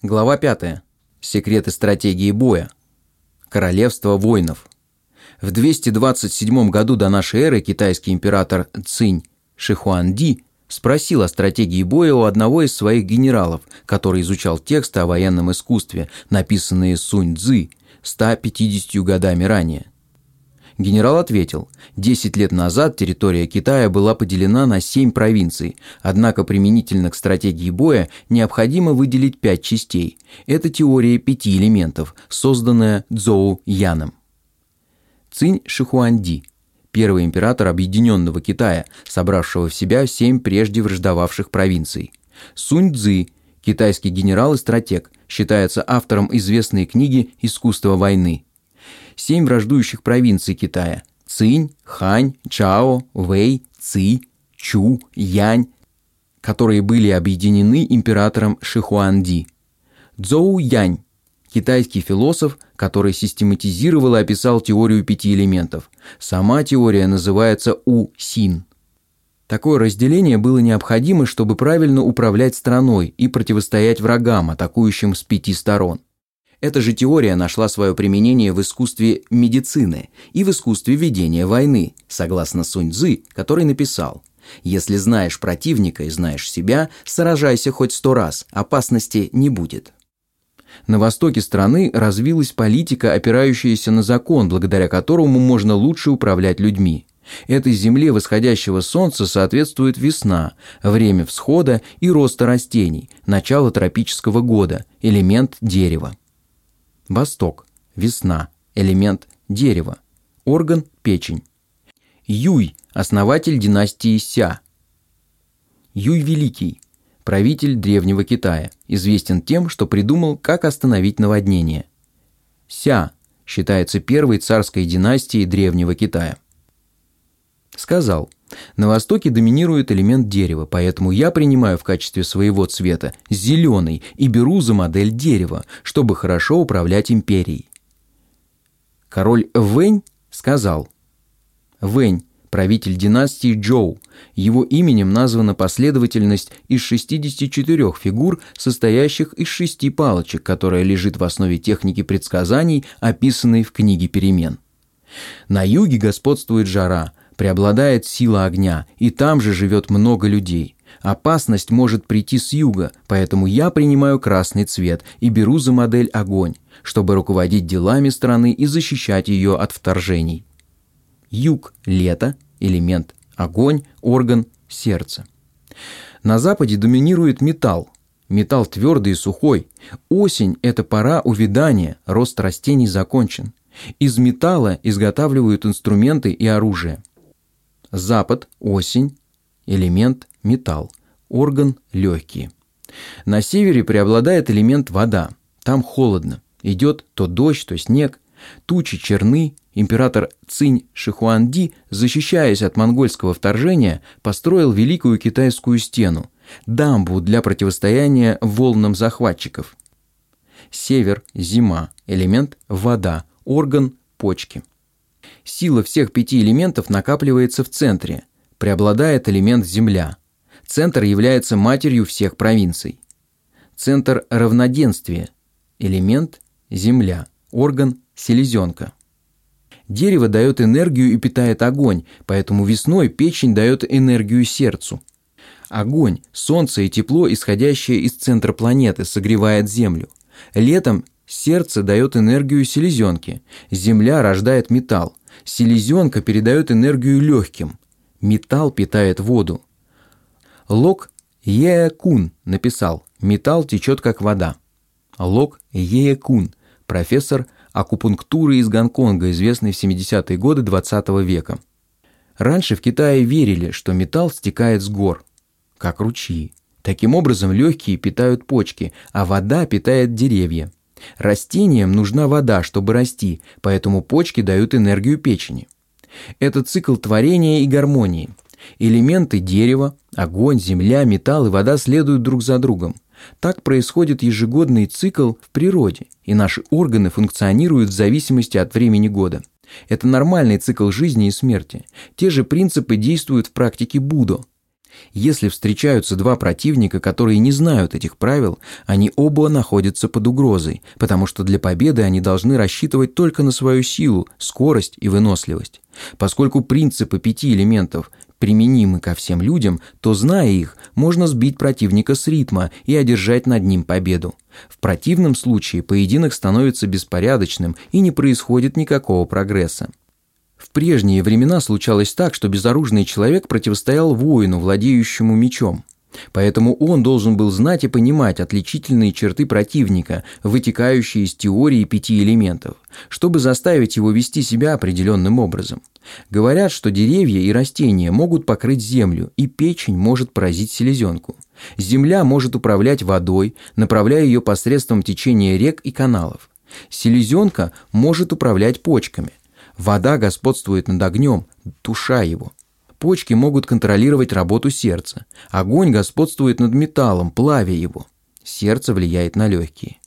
Глава 5. Секреты стратегии боя. Королевство воинов. В 227 году до нашей эры китайский император Цинь Шихуанди спросил о стратегии боя у одного из своих генералов, который изучал тексты о военном искусстве, написанные Сунь Цзы 150 годами ранее. Генерал ответил, 10 лет назад территория Китая была поделена на 7 провинций, однако применительно к стратегии боя необходимо выделить 5 частей. Это теория пяти элементов, созданная Цзоу Яном. Цинь Шихуанди – первый император Объединенного Китая, собравшего в себя семь прежде враждовавших провинций. Сунь Цзы – китайский генерал и стратег, считается автором известной книги «Искусство войны», семь враждующих провинций Китая – Цинь, Хань, Чао, Вэй, Ци, Чу, Янь, которые были объединены императором Шихуанди. Цзоу Янь – китайский философ, который систематизировал и описал теорию пяти элементов. Сама теория называется У-Син. Такое разделение было необходимо, чтобы правильно управлять страной и противостоять врагам, атакующим с пяти сторон. Эта же теория нашла свое применение в искусстве медицины и в искусстве ведения войны, согласно Сунь Цзы, который написал «Если знаешь противника и знаешь себя, сражайся хоть сто раз, опасности не будет». На востоке страны развилась политика, опирающаяся на закон, благодаря которому можно лучше управлять людьми. Этой земле восходящего солнца соответствует весна, время всхода и роста растений, начало тропического года, элемент дерева. Восток. Весна. Элемент дерева. Орган – печень. Юй – основатель династии Ся. Юй Великий – правитель Древнего Китая, известен тем, что придумал, как остановить наводнение. Ся считается первой царской династией Древнего Китая. Сказал – на востоке доминирует элемент дерева, поэтому я принимаю в качестве своего цвета зеленый и беру за модель дерева, чтобы хорошо управлять империей. Король Вэнь сказал. Вэнь – правитель династии Джоу. Его именем названа последовательность из 64 фигур, состоящих из шести палочек, которая лежит в основе техники предсказаний, описанной в книге перемен. На юге господствует жара – преобладает сила огня, и там же живет много людей. Опасность может прийти с юга, поэтому я принимаю красный цвет и беру за модель огонь, чтобы руководить делами страны и защищать ее от вторжений. Юг – лето, элемент, огонь, орган, сердце. На западе доминирует металл. Металл твердый и сухой. Осень – это пора увядания, рост растений закончен. Из металла изготавливают инструменты и оружие. Запад – осень, элемент – металл, орган – легкие. На севере преобладает элемент вода, там холодно, идет то дождь, то снег, тучи черны, император Цинь Шихуанди, защищаясь от монгольского вторжения, построил Великую Китайскую стену, дамбу для противостояния волнам захватчиков. Север – зима, элемент – вода, орган – почки. Сила всех пяти элементов накапливается в центре. Преобладает элемент Земля. Центр является матерью всех провинций. Центр равноденствия. Элемент – Земля. Орган – селезенка. Дерево дает энергию и питает огонь, поэтому весной печень дает энергию сердцу. Огонь, солнце и тепло, исходящее из центра планеты, согревает Землю. Летом сердце дает энергию селезенке, Земля рождает металл, Селезенка передает энергию легким. Металл питает воду. Лок Еекун написал «Металл течет как вода». Лок Еекун, профессор акупунктуры из Гонконга, известный в 70-е годы 20 -го века. Раньше в Китае верили, что металл стекает с гор, как ручьи. Таким образом, легкие питают почки, а вода питает деревья. Растениям нужна вода, чтобы расти, поэтому почки дают энергию печени. Это цикл творения и гармонии. Элементы дерева, огонь, земля, металл и вода следуют друг за другом. Так происходит ежегодный цикл в природе, и наши органы функционируют в зависимости от времени года. Это нормальный цикл жизни и смерти. Те же принципы действуют в практике Будо. Если встречаются два противника, которые не знают этих правил, они оба находятся под угрозой, потому что для победы они должны рассчитывать только на свою силу, скорость и выносливость. Поскольку принципы пяти элементов применимы ко всем людям, то, зная их, можно сбить противника с ритма и одержать над ним победу. В противном случае поединок становится беспорядочным и не происходит никакого прогресса. В прежние времена случалось так, что безоружный человек противостоял воину, владеющему мечом. Поэтому он должен был знать и понимать отличительные черты противника, вытекающие из теории пяти элементов, чтобы заставить его вести себя определенным образом. Говорят, что деревья и растения могут покрыть землю, и печень может поразить селезенку. Земля может управлять водой, направляя ее посредством течения рек и каналов. Селезенка может управлять почками. Вода господствует над огнем, туша его. Почки могут контролировать работу сердца. Огонь господствует над металлом, плавя его. Сердце влияет на легкие.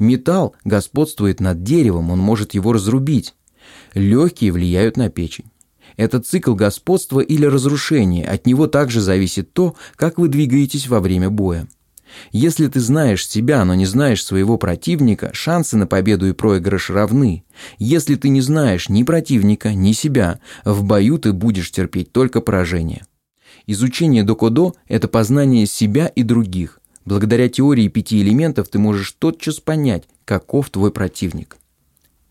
Металл господствует над деревом, он может его разрубить. Легкие влияют на печень. Это цикл господства или разрушения, от него также зависит то, как вы двигаетесь во время боя. Если ты знаешь себя, но не знаешь своего противника, шансы на победу и проигрыш равны. Если ты не знаешь ни противника, ни себя, в бою ты будешь терпеть только поражение. Изучение докодо – это познание себя и других. Благодаря теории пяти элементов ты можешь тотчас понять, каков твой противник.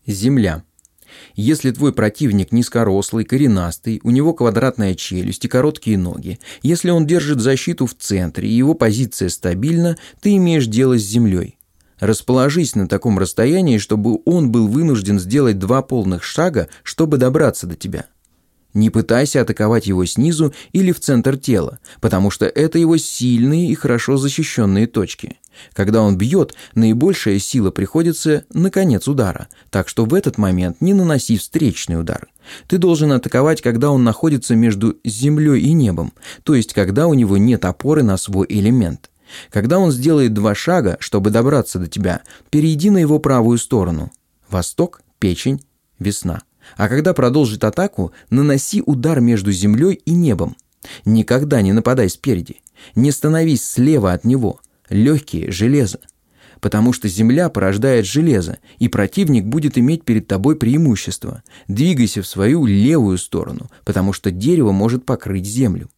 Земля – если твой противник низкорослый, коренастый, у него квадратная челюсть и короткие ноги, если он держит защиту в центре и его позиция стабильна, ты имеешь дело с землей. Расположись на таком расстоянии, чтобы он был вынужден сделать два полных шага, чтобы добраться до тебя. Не пытайся атаковать его снизу или в центр тела, потому что это его сильные и хорошо защищенные точки. Когда он бьет, наибольшая сила приходится на конец удара, так что в этот момент не наноси встречный удар. Ты должен атаковать, когда он находится между землей и небом, то есть когда у него нет опоры на свой элемент. Когда он сделает два шага, чтобы добраться до тебя, перейди на его правую сторону. Восток, печень, весна. А когда продолжит атаку, наноси удар между землей и небом. Никогда не нападай спереди. Не становись слева от него. Легкие – железо. Потому что земля порождает железо, и противник будет иметь перед тобой преимущество. Двигайся в свою левую сторону, потому что дерево может покрыть землю.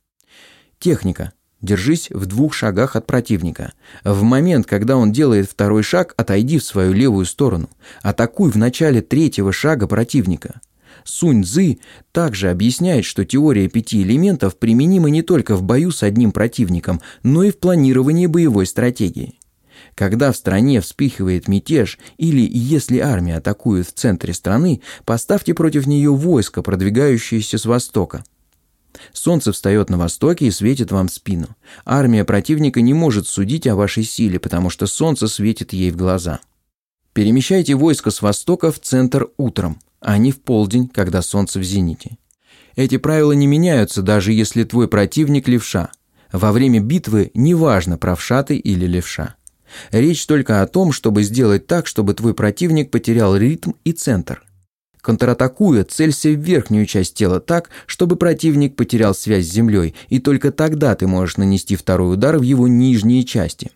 Техника. Держись в двух шагах от противника. В момент, когда он делает второй шаг, отойди в свою левую сторону. Атакуй в начале третьего шага противника. Сунь Цзы также объясняет, что теория пяти элементов применима не только в бою с одним противником, но и в планировании боевой стратегии. Когда в стране вспыхивает мятеж или если армия атакует в центре страны, поставьте против нее войско, продвигающееся с востока. Солнце встает на востоке и светит вам в спину. Армия противника не может судить о вашей силе, потому что солнце светит ей в глаза. Перемещайте войско с востока в центр утром, а не в полдень, когда солнце в зените. Эти правила не меняются, даже если твой противник левша. Во время битвы неважно, правша ты или левша. Речь только о том, чтобы сделать так, чтобы твой противник потерял ритм и центр – Контратакуя, целься в верхнюю часть тела так, чтобы противник потерял связь с землей, и только тогда ты можешь нанести второй удар в его нижние части.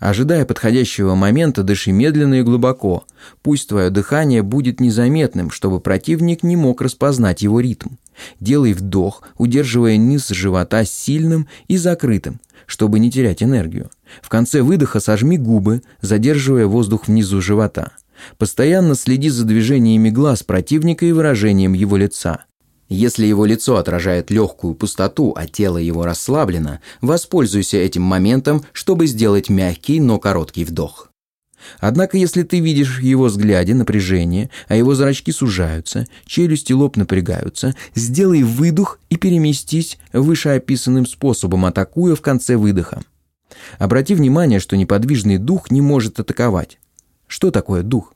Ожидая подходящего момента, дыши медленно и глубоко. Пусть твое дыхание будет незаметным, чтобы противник не мог распознать его ритм. Делай вдох, удерживая низ живота сильным и закрытым, чтобы не терять энергию. В конце выдоха сожми губы, задерживая воздух внизу живота. Постоянно следи за движениями глаз противника и выражением его лица. Если его лицо отражает легкую пустоту, а тело его расслаблено, воспользуйся этим моментом, чтобы сделать мягкий, но короткий вдох. Однако, если ты видишь в его взгляде напряжение, а его зрачки сужаются, челюсти лоб напрягаются, сделай выдох и переместись вышеописанным способом, атакуя в конце выдоха. Обрати внимание, что неподвижный дух не может атаковать. Что такое дух?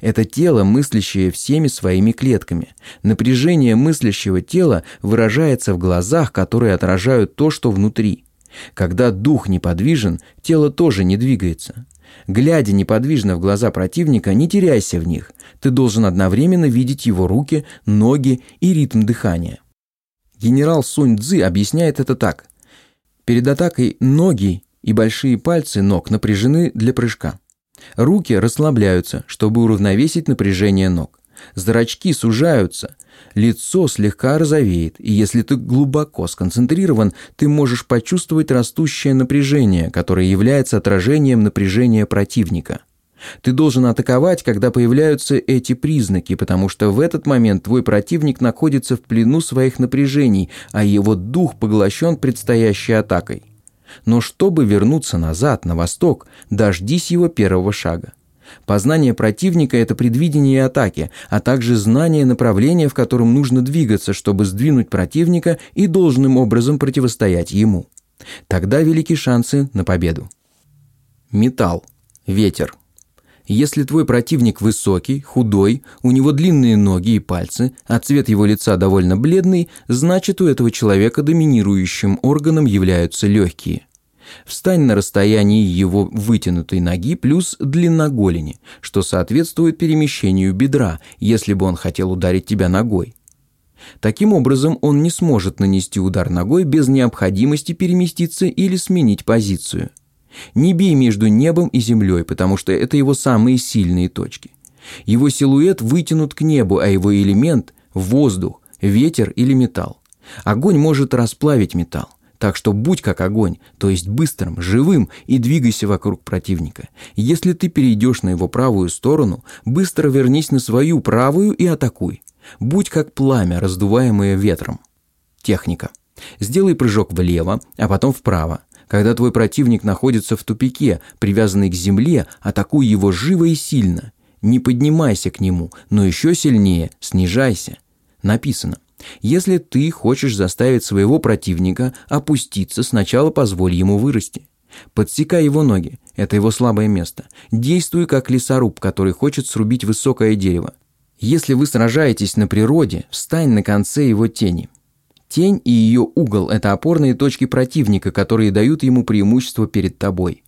Это тело, мыслящее всеми своими клетками. Напряжение мыслящего тела выражается в глазах, которые отражают то, что внутри. Когда дух неподвижен, тело тоже не двигается. Глядя неподвижно в глаза противника, не теряйся в них. Ты должен одновременно видеть его руки, ноги и ритм дыхания. Генерал Сунь Цзы объясняет это так. Перед атакой ноги и большие пальцы ног напряжены для прыжка. Руки расслабляются, чтобы уравновесить напряжение ног. Зрачки сужаются, лицо слегка розовеет, и если ты глубоко сконцентрирован, ты можешь почувствовать растущее напряжение, которое является отражением напряжения противника. Ты должен атаковать, когда появляются эти признаки, потому что в этот момент твой противник находится в плену своих напряжений, а его дух поглощен предстоящей атакой. Но чтобы вернуться назад, на восток, дождись его первого шага. Познание противника – это предвидение атаки, а также знание направления, в котором нужно двигаться, чтобы сдвинуть противника и должным образом противостоять ему. Тогда велики шансы на победу. Металл. Ветер. Если твой противник высокий, худой, у него длинные ноги и пальцы, а цвет его лица довольно бледный, значит у этого человека доминирующим органом являются легкие. Встань на расстоянии его вытянутой ноги плюс длина голени, что соответствует перемещению бедра, если бы он хотел ударить тебя ногой. Таким образом, он не сможет нанести удар ногой без необходимости переместиться или сменить позицию. Не бей между небом и землей, потому что это его самые сильные точки. Его силуэт вытянут к небу, а его элемент – воздух, ветер или металл. Огонь может расплавить металл. Так что будь как огонь, то есть быстрым, живым и двигайся вокруг противника. Если ты перейдешь на его правую сторону, быстро вернись на свою правую и атакуй. Будь как пламя, раздуваемое ветром. Техника. Сделай прыжок влево, а потом вправо. Когда твой противник находится в тупике, привязанный к земле, атакуй его живо и сильно. Не поднимайся к нему, но еще сильнее снижайся. Написано. Если ты хочешь заставить своего противника опуститься, сначала позволь ему вырасти. Подсекай его ноги, это его слабое место. Действуй как лесоруб, который хочет срубить высокое дерево. Если вы сражаетесь на природе, встань на конце его тени. Тень и ее угол – это опорные точки противника, которые дают ему преимущество перед тобой.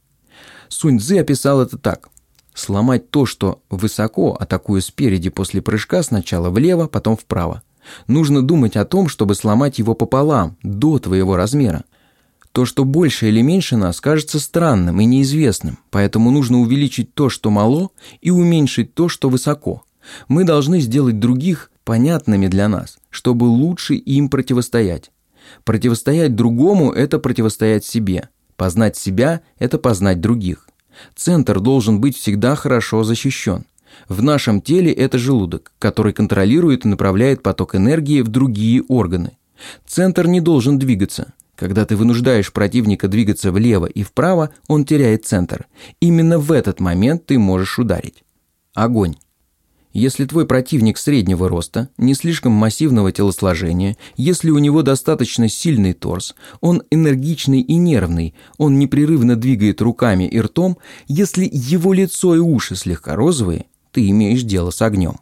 Сунь Цзы описал это так. Сломать то, что высоко, атакуя спереди после прыжка, сначала влево, потом вправо. Нужно думать о том, чтобы сломать его пополам, до твоего размера. То, что больше или меньше нас, кажется странным и неизвестным, поэтому нужно увеличить то, что мало, и уменьшить то, что высоко. Мы должны сделать других понятными для нас, чтобы лучше им противостоять. Противостоять другому – это противостоять себе. Познать себя – это познать других. Центр должен быть всегда хорошо защищен. В нашем теле это желудок, который контролирует и направляет поток энергии в другие органы. Центр не должен двигаться. Когда ты вынуждаешь противника двигаться влево и вправо, он теряет центр. Именно в этот момент ты можешь ударить. Огонь. Если твой противник среднего роста, не слишком массивного телосложения, если у него достаточно сильный торс, он энергичный и нервный, он непрерывно двигает руками и ртом, если его лицо и уши слегка розовые, ты имеешь дело с огнем.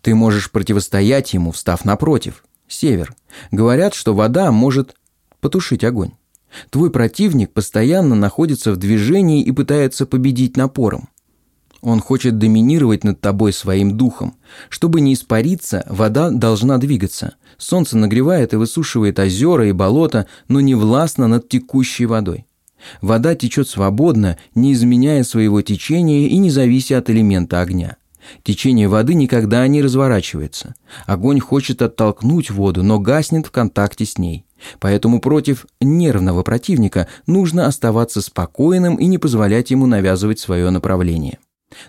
Ты можешь противостоять ему, встав напротив. Север. Говорят, что вода может потушить огонь. Твой противник постоянно находится в движении и пытается победить напором. Он хочет доминировать над тобой своим духом. Чтобы не испариться, вода должна двигаться. Солнце нагревает и высушивает озера и болота, но не властно над текущей водой. Вода течет свободно, не изменяя своего течения и не завися от элемента огня. Течение воды никогда не разворачивается. Огонь хочет оттолкнуть воду, но гаснет в контакте с ней. Поэтому против нервного противника нужно оставаться спокойным и не позволять ему навязывать свое направление.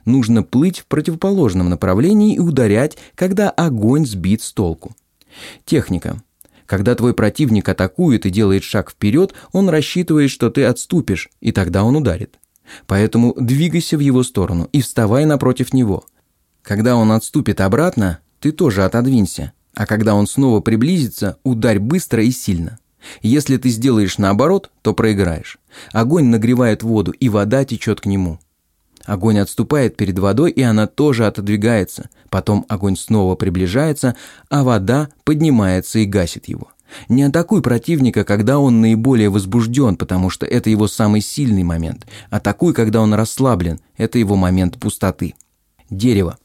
Нужно плыть в противоположном направлении и ударять, когда огонь сбит с толку. Техника. Когда твой противник атакует и делает шаг вперед, он рассчитывает, что ты отступишь, и тогда он ударит. Поэтому двигайся в его сторону и вставай напротив него. Когда он отступит обратно, ты тоже отодвинься, а когда он снова приблизится, ударь быстро и сильно. Если ты сделаешь наоборот, то проиграешь. Огонь нагревает воду, и вода течет к нему. Огонь отступает перед водой, и она тоже отодвигается. Потом огонь снова приближается, а вода поднимается и гасит его. Не атакуй противника, когда он наиболее возбужден, потому что это его самый сильный момент. Атакуй, когда он расслаблен, это его момент пустоты. Дерево.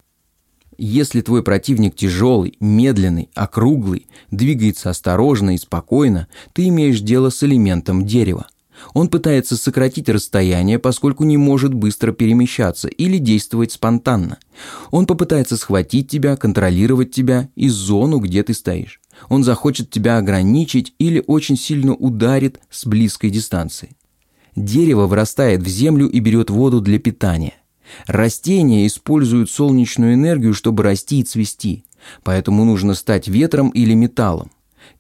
Если твой противник тяжелый, медленный, округлый, двигается осторожно и спокойно, ты имеешь дело с элементом дерева. Он пытается сократить расстояние, поскольку не может быстро перемещаться или действовать спонтанно. Он попытается схватить тебя, контролировать тебя и зону, где ты стоишь. Он захочет тебя ограничить или очень сильно ударит с близкой дистанции. Дерево вырастает в землю и берет воду для питания. Растения используют солнечную энергию, чтобы расти и цвести, поэтому нужно стать ветром или металлом.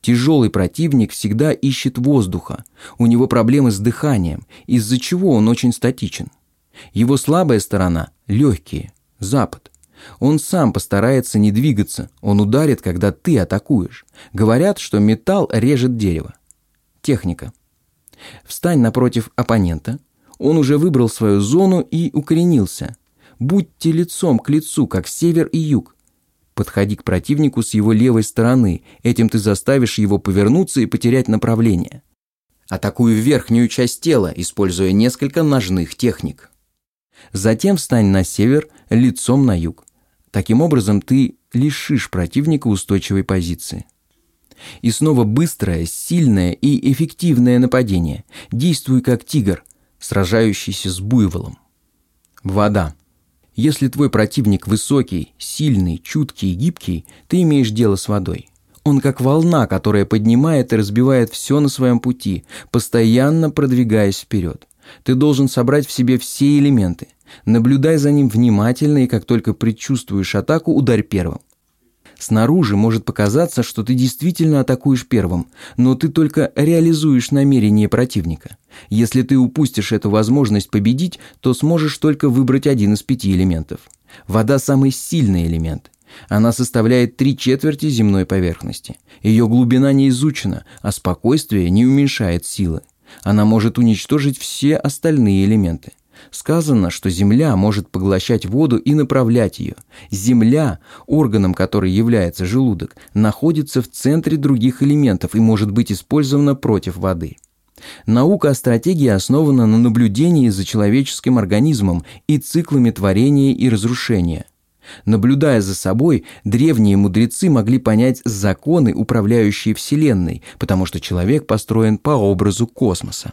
Тяжелый противник всегда ищет воздуха, у него проблемы с дыханием, из-за чего он очень статичен. Его слабая сторона – легкие, запад. Он сам постарается не двигаться, он ударит, когда ты атакуешь. Говорят, что металл режет дерево. Техника. Встань напротив оппонента, он уже выбрал свою зону и укоренился. Будьте лицом к лицу, как север и юг. Подходи к противнику с его левой стороны, этим ты заставишь его повернуться и потерять направление. Атакуй верхнюю часть тела, используя несколько ножных техник. Затем встань на север, лицом на юг. Таким образом, ты лишишь противника устойчивой позиции. И снова быстрое, сильное и эффективное нападение. Действуй как тигр – сражающийся с буйволом. Вода. Если твой противник высокий, сильный, чуткий и гибкий, ты имеешь дело с водой. Он как волна, которая поднимает и разбивает все на своем пути, постоянно продвигаясь вперед. Ты должен собрать в себе все элементы. Наблюдай за ним внимательно и как только предчувствуешь атаку, ударь первым. Снаружи может показаться, что ты действительно атакуешь первым, но ты только реализуешь намерение противника. Если ты упустишь эту возможность победить, то сможешь только выбрать один из пяти элементов. Вода – самый сильный элемент. Она составляет три четверти земной поверхности. Ее глубина не изучена, а спокойствие не уменьшает силы. Она может уничтожить все остальные элементы. Сказано, что Земля может поглощать воду и направлять ее. Земля, органом которой является желудок, находится в центре других элементов и может быть использована против воды. Наука о стратегии основана на наблюдении за человеческим организмом и циклами творения и разрушения. Наблюдая за собой, древние мудрецы могли понять законы, управляющие Вселенной, потому что человек построен по образу космоса.